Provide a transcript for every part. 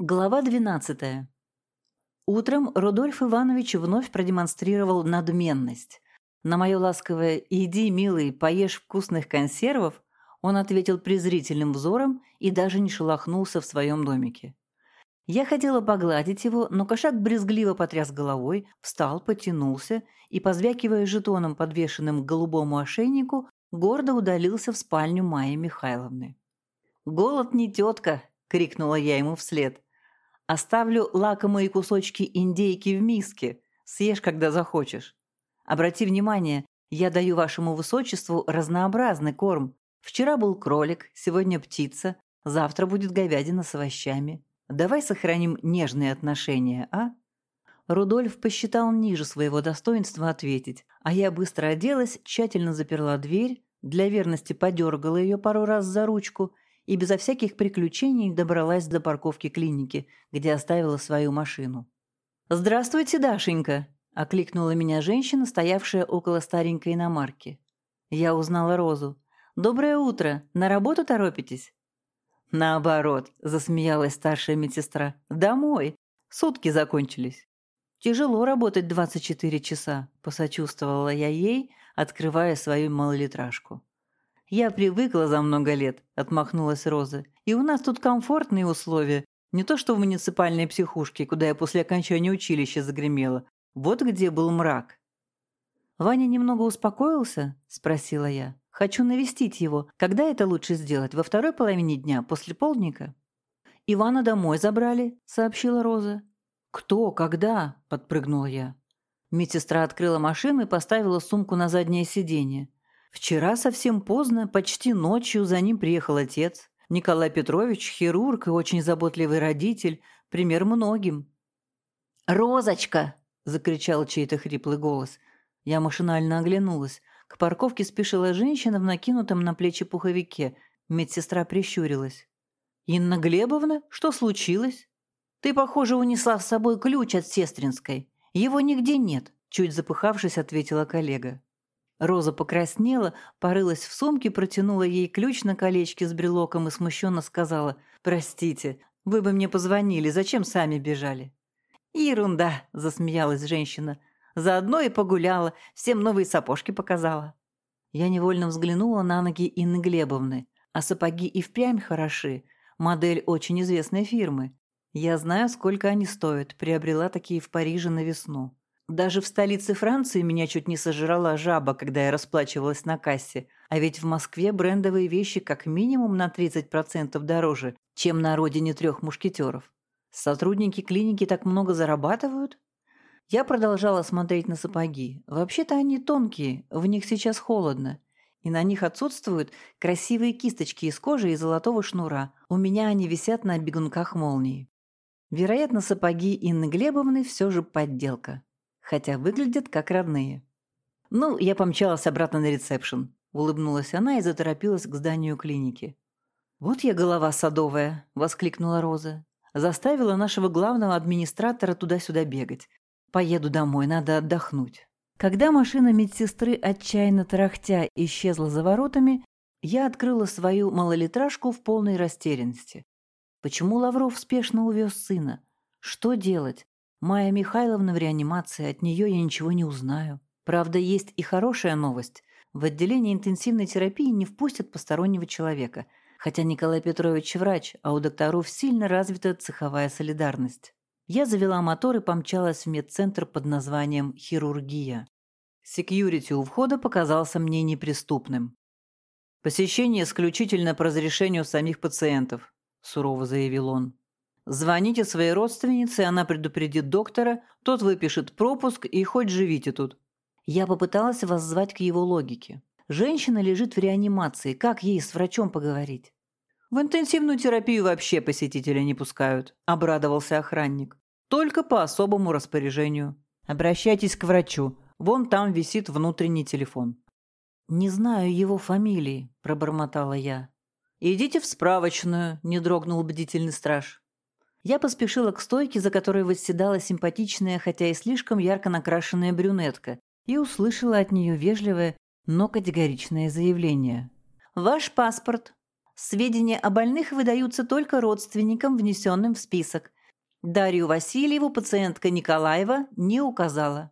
Глава 12. Утром Рудольф Иванович вновь продемонстрировал надменность. На мое ласковое «иди, милый, поешь вкусных консервов» он ответил презрительным взором и даже не шелохнулся в своем домике. Я хотела погладить его, но кошак брезгливо потряс головой, встал, потянулся и, позвякивая жетоном, подвешенным к голубому ошейнику, гордо удалился в спальню Майи Михайловны. «Голод не тетка!» — крикнула я ему вслед. Оставлю лакомые кусочки индейки в миске. Съешь, когда захочешь. Обрати внимание, я даю вашему высочеству разнообразный корм. Вчера был кролик, сегодня птица, завтра будет говядина с овощами. Давай сохраним нежные отношения, а?» Рудольф посчитал ниже своего достоинства ответить, а я быстро оделась, тщательно заперла дверь, для верности подергала ее пару раз за ручку и безо всяких приключений добралась до парковки клиники, где оставила свою машину. «Здравствуйте, Дашенька!» – окликнула меня женщина, стоявшая около старенькой иномарки. Я узнала Розу. «Доброе утро! На работу торопитесь?» «Наоборот», – засмеялась старшая медсестра. «Домой! Сутки закончились». «Тяжело работать 24 часа», – посочувствовала я ей, открывая свою малолитражку. «Я привыкла за много лет», — отмахнулась Роза. «И у нас тут комфортные условия. Не то что в муниципальной психушке, куда я после окончания училища загремела. Вот где был мрак». «Ваня немного успокоился?» — спросила я. «Хочу навестить его. Когда это лучше сделать? Во второй половине дня, после полдника?» «Ивана домой забрали», — сообщила Роза. «Кто? Когда?» — подпрыгнула я. Медсестра открыла машину и поставила сумку на заднее сиденье. Вчера совсем поздно, почти ночью, за ним приехал отец. Николай Петрович, хирург и очень заботливый родитель, пример многим. «Розочка!» – закричал чей-то хриплый голос. Я машинально оглянулась. К парковке спешила женщина в накинутом на плечи пуховике. Медсестра прищурилась. «Инна Глебовна, что случилось?» «Ты, похоже, унесла с собой ключ от сестринской. Его нигде нет», – чуть запыхавшись, ответила коллега. Роза покраснела, порылась в сумке, протянула ей ключ на колечке с брелоком и смущенно сказала «Простите, вы бы мне позвонили, зачем сами бежали?» «Ерунда», — засмеялась женщина. «Заодно и погуляла, всем новые сапожки показала». Я невольно взглянула на ноги Инны Глебовны. А сапоги и впрямь хороши. Модель очень известной фирмы. Я знаю, сколько они стоят. Приобрела такие в Париже на весну. Даже в столице Франции меня чуть не сожрала жаба, когда я расплачивалась на кассе. А ведь в Москве брендовые вещи как минимум на 30% дороже, чем на родине трех мушкетеров. Сотрудники клиники так много зарабатывают? Я продолжала смотреть на сапоги. Вообще-то они тонкие, в них сейчас холодно. И на них отсутствуют красивые кисточки из кожи и золотого шнура. У меня они висят на бегунках молнии. Вероятно, сапоги Инны Глебовны все же подделка хотя выглядят как родные. «Ну, я помчалась обратно на ресепшн», — улыбнулась она и заторопилась к зданию клиники. «Вот я голова садовая», — воскликнула Роза. «Заставила нашего главного администратора туда-сюда бегать. Поеду домой, надо отдохнуть». Когда машина медсестры, отчаянно тарахтя, исчезла за воротами, я открыла свою малолитражку в полной растерянности. Почему Лавров спешно увез сына? Что делать? Майя Михайловна в реанимации, от нее я ничего не узнаю. Правда, есть и хорошая новость. В отделение интенсивной терапии не впустят постороннего человека, хотя Николай Петрович врач, а у докторов сильно развита цеховая солидарность. Я завела мотор и помчалась в медцентр под названием «Хирургия». Секьюрити у входа показался мне неприступным. «Посещение исключительно по разрешению самих пациентов», – сурово заявил он. Звоните своей родственнице, она предупредит доктора, тот выпишет пропуск и хоть живите тут. Я попыталась воззвать к его логике. Женщина лежит в реанимации, как ей с врачом поговорить? В интенсивную терапию вообще посетителя не пускают, обрадовался охранник. Только по особому распоряжению. Обращайтесь к врачу. Вон там висит внутренний телефон. Не знаю его фамилии, пробормотала я. Идите в справочную, не дрогнул бдительный страж. Я поспешила к стойке, за которой восседала симпатичная, хотя и слишком ярко накрашенная брюнетка, и услышала от нее вежливое, но категоричное заявление. «Ваш паспорт». Сведения о больных выдаются только родственникам, внесенным в список. Дарью Васильеву пациентка Николаева не указала.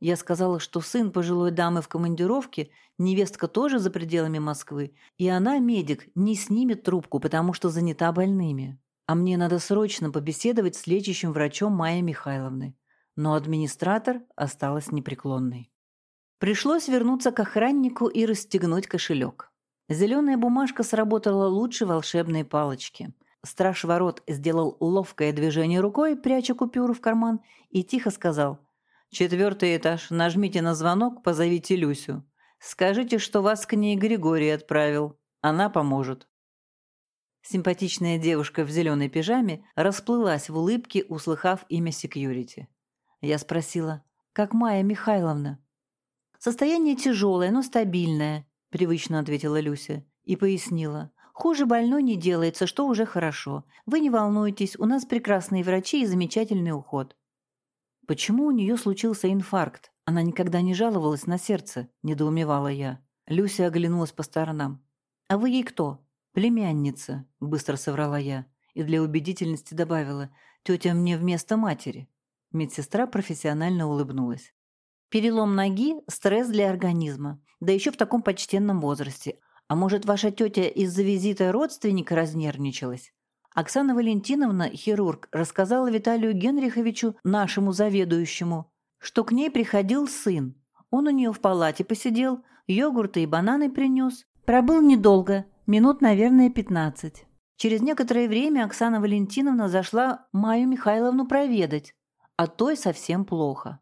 Я сказала, что сын пожилой дамы в командировке, невестка тоже за пределами Москвы, и она, медик, не снимет трубку, потому что занята больными. А мне надо срочно побеседовать с лечащим врачом Майей Михайловны. Но администратор осталась непреклонной. Пришлось вернуться к охраннику и расстегнуть кошелек. Зеленая бумажка сработала лучше волшебной палочки. Страж ворот сделал ловкое движение рукой, пряча купюру в карман, и тихо сказал «Четвертый этаж, нажмите на звонок, позовите Люсю. Скажите, что вас к ней Григорий отправил. Она поможет». Симпатичная девушка в зеленой пижаме расплылась в улыбке, услыхав имя секьюрити. Я спросила, «Как Майя Михайловна?» «Состояние тяжелое, но стабильное», — привычно ответила Люся и пояснила. «Хуже больной не делается, что уже хорошо. Вы не волнуйтесь, у нас прекрасные врачи и замечательный уход». «Почему у нее случился инфаркт? Она никогда не жаловалась на сердце», — недоумевала я. Люся оглянулась по сторонам. «А вы ей кто?» «Племянница», — быстро соврала я и для убедительности добавила. «Тетя мне вместо матери». Медсестра профессионально улыбнулась. «Перелом ноги – стресс для организма, да еще в таком почтенном возрасте. А может, ваша тетя из-за визита родственника разнервничалась?» Оксана Валентиновна, хирург, рассказала Виталию Генриховичу, нашему заведующему, что к ней приходил сын. Он у нее в палате посидел, йогурты и бананы принес. Пробыл недолго, Минут, наверное, пятнадцать. Через некоторое время Оксана Валентиновна зашла Маю Михайловну проведать, а той совсем плохо.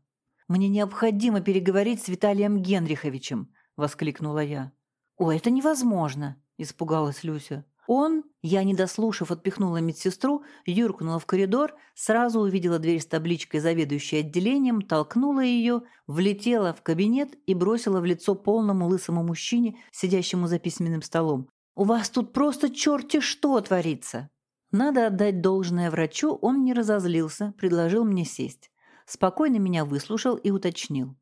«Мне необходимо переговорить с Виталием Генриховичем», — воскликнула я. «О, это невозможно», — испугалась Люся. Он, я не дослушав, отпихнула медсестру, юркнула в коридор, сразу увидела дверь с табличкой «Заведующий отделением», толкнула ее, влетела в кабинет и бросила в лицо полному лысому мужчине, сидящему за письменным столом. У вас тут просто черти что творится!» Надо отдать должное врачу, он не разозлился, предложил мне сесть. Спокойно меня выслушал и уточнил.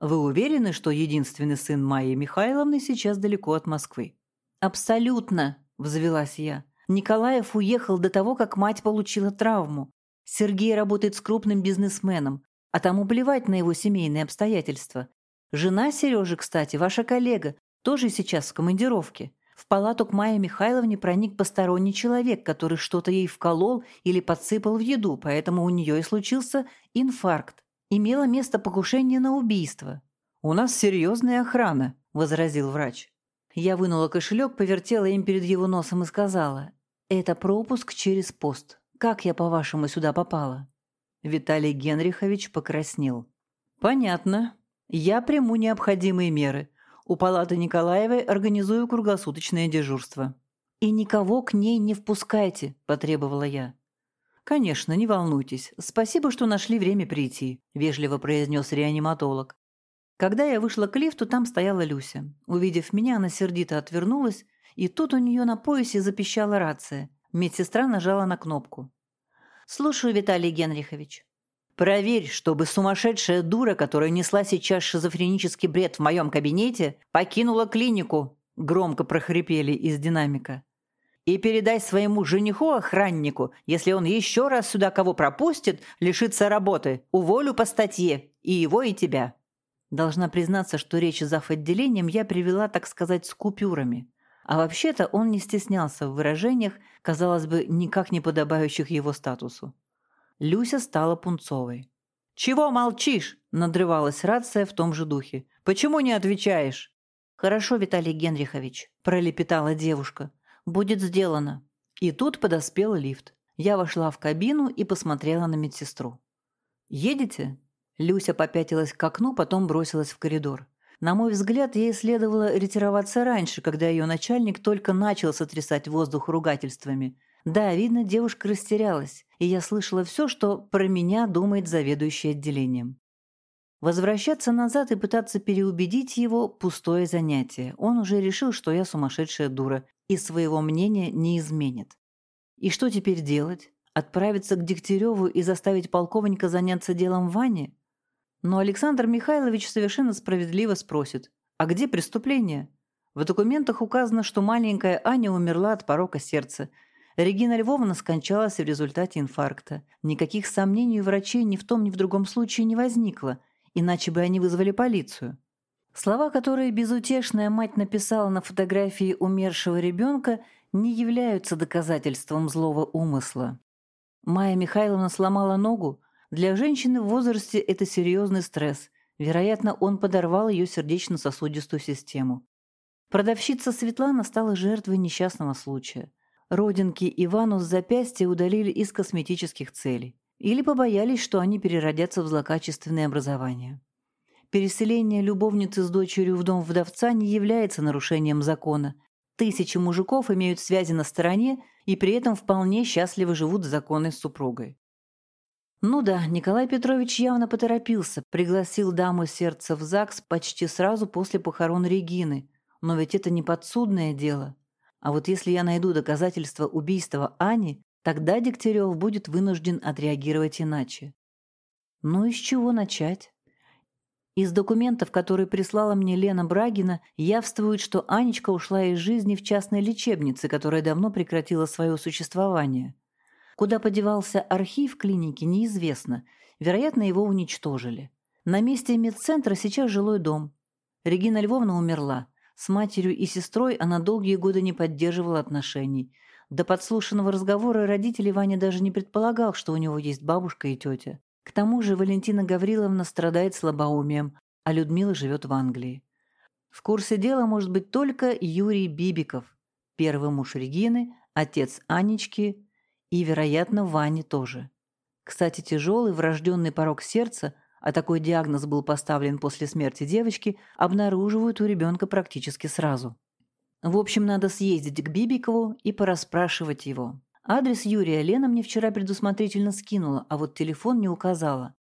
«Вы уверены, что единственный сын Майи Михайловны сейчас далеко от Москвы?» «Абсолютно!» – взвелась я. Николаев уехал до того, как мать получила травму. Сергей работает с крупным бизнесменом, а тому плевать на его семейные обстоятельства. Жена Сережи, кстати, ваша коллега, тоже сейчас в командировке. В палату к Майе Михайловне проник посторонний человек, который что-то ей вколол или подсыпал в еду, поэтому у нее и случился инфаркт. Имело место покушение на убийство. «У нас серьезная охрана», – возразил врач. Я вынула кошелек, повертела им перед его носом и сказала, «Это пропуск через пост. Как я, по-вашему, сюда попала?» Виталий Генрихович покраснел. «Понятно. Я приму необходимые меры. У палаты Николаевой организую круглосуточное дежурство». «И никого к ней не впускайте», – потребовала я. «Конечно, не волнуйтесь. Спасибо, что нашли время прийти», – вежливо произнес реаниматолог. Когда я вышла к лифту, там стояла Люся. Увидев меня, она сердито отвернулась, и тут у нее на поясе запищала рация. Медсестра нажала на кнопку. «Слушаю, Виталий Генрихович». Проверь, чтобы сумасшедшая дура, которая несла сейчас шизофренический бред в моем кабинете, покинула клинику», — громко прохрипели из динамика. «И передай своему жениху-охраннику, если он еще раз сюда кого пропустит, лишится работы, уволю по статье, и его, и тебя». Должна признаться, что речь зав. отделением я привела, так сказать, с купюрами. А вообще-то он не стеснялся в выражениях, казалось бы, никак не подобающих его статусу. Люся стала пунцовой. «Чего молчишь?» – надрывалась рация в том же духе. «Почему не отвечаешь?» «Хорошо, Виталий Генрихович», – пролепетала девушка. «Будет сделано». И тут подоспел лифт. Я вошла в кабину и посмотрела на медсестру. «Едете?» Люся попятилась к окну, потом бросилась в коридор. На мой взгляд, ей следовало ретироваться раньше, когда ее начальник только начал сотрясать воздух ругательствами. Да, видно, девушка растерялась, и я слышала все, что про меня думает заведующий отделением. Возвращаться назад и пытаться переубедить его – пустое занятие. Он уже решил, что я сумасшедшая дура, и своего мнения не изменит. И что теперь делать? Отправиться к Дегтяреву и заставить полковника заняться делом Вани? Но Александр Михайлович совершенно справедливо спросит, а где преступление? В документах указано, что маленькая Аня умерла от порока сердца. Регина Львовна скончалась в результате инфаркта. Никаких сомнений у врачей ни в том, ни в другом случае не возникло, иначе бы они вызвали полицию. Слова, которые безутешная мать написала на фотографии умершего ребенка, не являются доказательством злого умысла. Майя Михайловна сломала ногу. Для женщины в возрасте это серьезный стресс. Вероятно, он подорвал ее сердечно-сосудистую систему. Продавщица Светлана стала жертвой несчастного случая. Родинки Ивану с запястья удалили из косметических целей. Или побоялись, что они переродятся в злокачественное образование. Переселение любовницы с дочерью в дом вдовца не является нарушением закона. Тысячи мужиков имеют связи на стороне и при этом вполне счастливо живут с законной супругой. Ну да, Николай Петрович явно поторопился, пригласил даму сердца в ЗАГС почти сразу после похорон Регины. Но ведь это не подсудное дело. А вот если я найду доказательства убийства Ани, тогда Дегтярев будет вынужден отреагировать иначе. Ну и с чего начать? Из документов, которые прислала мне Лена Брагина, явствует, что Анечка ушла из жизни в частной лечебнице, которая давно прекратила свое существование. Куда подевался архив клиники, неизвестно. Вероятно, его уничтожили. На месте медцентра сейчас жилой дом. Регина Львовна умерла. С матерью и сестрой она долгие годы не поддерживала отношений. До подслушанного разговора родителей Ваня даже не предполагал, что у него есть бабушка и тетя. К тому же Валентина Гавриловна страдает слабоумием, а Людмила живет в Англии. В курсе дела может быть только Юрий Бибиков, первый муж Регины, отец Анечки и, вероятно, Вани тоже. Кстати, тяжелый врожденный порог сердца, а такой диагноз был поставлен после смерти девочки, обнаруживают у ребенка практически сразу. В общем, надо съездить к Бибикову и порасспрашивать его. Адрес Юрия Лена мне вчера предусмотрительно скинула, а вот телефон не указала.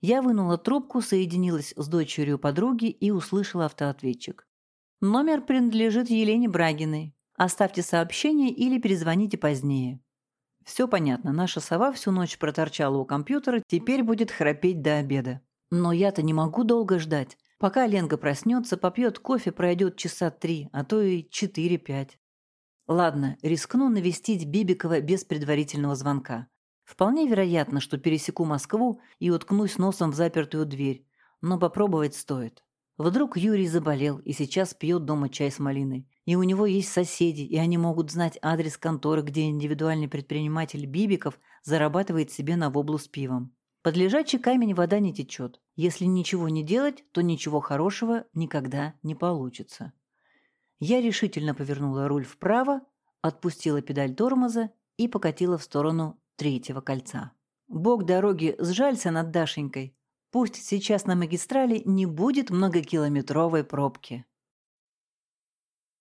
Я вынула трубку, соединилась с дочерью подруги и услышала автоответчик. Номер принадлежит Елене Брагиной. Оставьте сообщение или перезвоните позднее. Все понятно, наша сова всю ночь проторчала у компьютера, теперь будет храпеть до обеда. Но я-то не могу долго ждать. Пока Ленка проснется, попьет кофе, пройдет часа три, а то и четыре-пять. Ладно, рискну навестить Бибикова без предварительного звонка. Вполне вероятно, что пересеку Москву и уткнусь носом в запертую дверь, но попробовать стоит. Вдруг Юрий заболел и сейчас пьет дома чай с малиной. И у него есть соседи, и они могут знать адрес конторы, где индивидуальный предприниматель Бибиков зарабатывает себе на воблу с пивом. Под лежачий камень вода не течет. Если ничего не делать, то ничего хорошего никогда не получится. Я решительно повернула руль вправо, отпустила педаль тормоза и покатила в сторону третьего кольца. Бог дороги сжалься над Дашенькой. Пусть сейчас на магистрали не будет многокилометровой пробки.